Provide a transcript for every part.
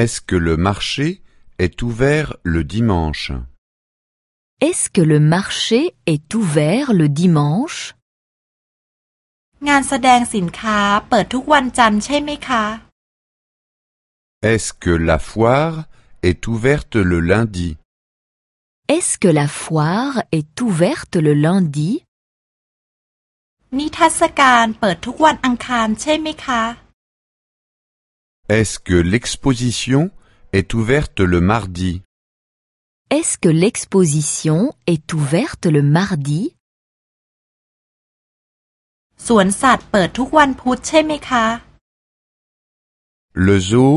Est-ce que le marché est ouvert le dimanche Est-ce que le marché est ouvert le dimanche งานแสดงสินค้าเปิดทุกวันจันทร์ใช่ไหมคะ Est-ce que la foire est ouverte le lundi Est-ce que la foire est ouverte le lundi นิทรรศการเปิดทุกวันอังคารใช่ไหมคะ Est-ce que l'exposition est ouverte le mardi Est-ce que l'exposition est ouverte le mardi สวนสัตว์เปิดทุกวันพุธใช่ไหมคะ Le zoo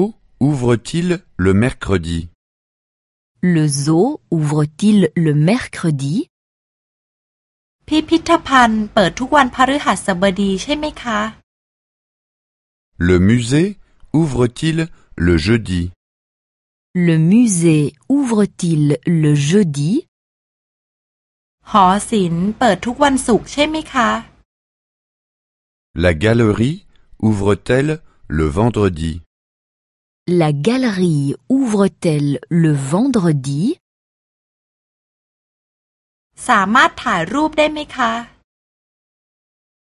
ouvre-t-il le mercredi Le zoo ouvre-t-il le mercredi พิพิธภัณฑ์เปิดทุกวันพฤหัสบดีใช่ไหมคะ Le musée ouvre-t-il le jeudi Le musée ouvre-t-il le jeudi หอศิลป์เปิดทุกวันศุกร์ใช่ไหมคะ La galerie ouvre-t-elle le vendredi La galerie ouvre-t-elle le vendredi สามารถถ่ายรูปได้ไหมคะ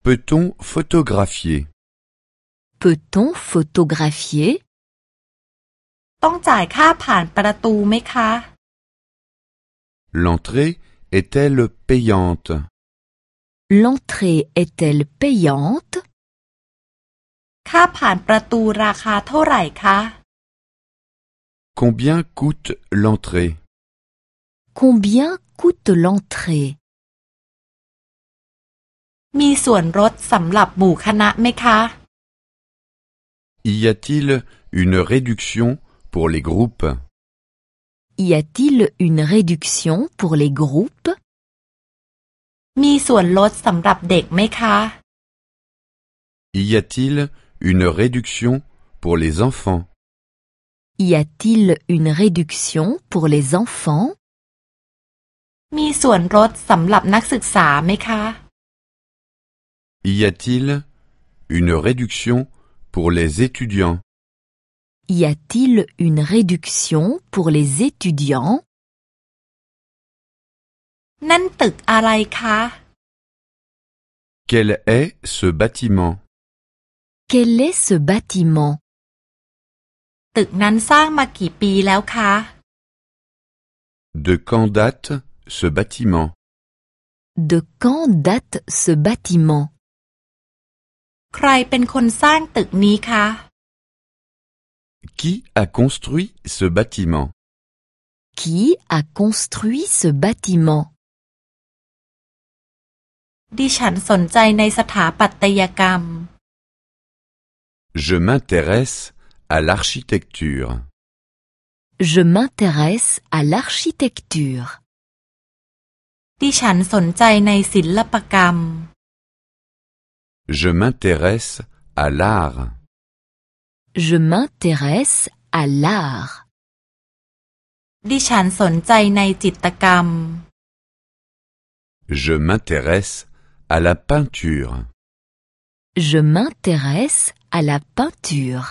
Peut-on photographier Peut-on photographier ต้องจ่ายค่าผ่านประตูไหมคะ L'entrée est-elle payante L'entrée est-elle payante ค่าผ่านประตูราคาเท่าไหร่คะ Combien coûte l'entrée Combien coûte l'entrée มีส่วนลดสำหรับหมู่คณะไหมคะ Y a-t-il une réduction pour les groupes Y a-t-il une réduction pour les groupes มีส่วนลดสำหรับเด็กไหมคะ Y a-t-il une réduction pour les enfants Y a-t-il une réduction pour les enfants มีส่วนลดสำหรับนักศึกษาไหมคะ Y a-t-il une réduction pour les étudiants. Y a-t-il une réduction pour les étudiants? Quel est ce bâtiment? Quel est ce bâtiment? De quand date ce bâtiment? De quand date ce bâtiment? ใครเป็นคนสร้างตึกนี้คะ Qui a construit ce bâtiment Qui a construit ce bâtiment ดิฉันสนใจในสถาปัตยกรรม Je m'intéresse à l'architecture. Je m'intéresse à l'architecture. ดิฉันสนใจในศิลปกรรม Je m'intéresse à l'art. Je m'intéresse à l'art. ดิฉันสนใจในจิตรกรรม Je m'intéresse à la peinture. Je m'intéresse à la peinture.